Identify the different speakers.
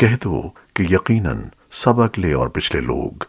Speaker 1: کہہ دو کہ یقیناً سب اگلے اور پچھلے لوگ۔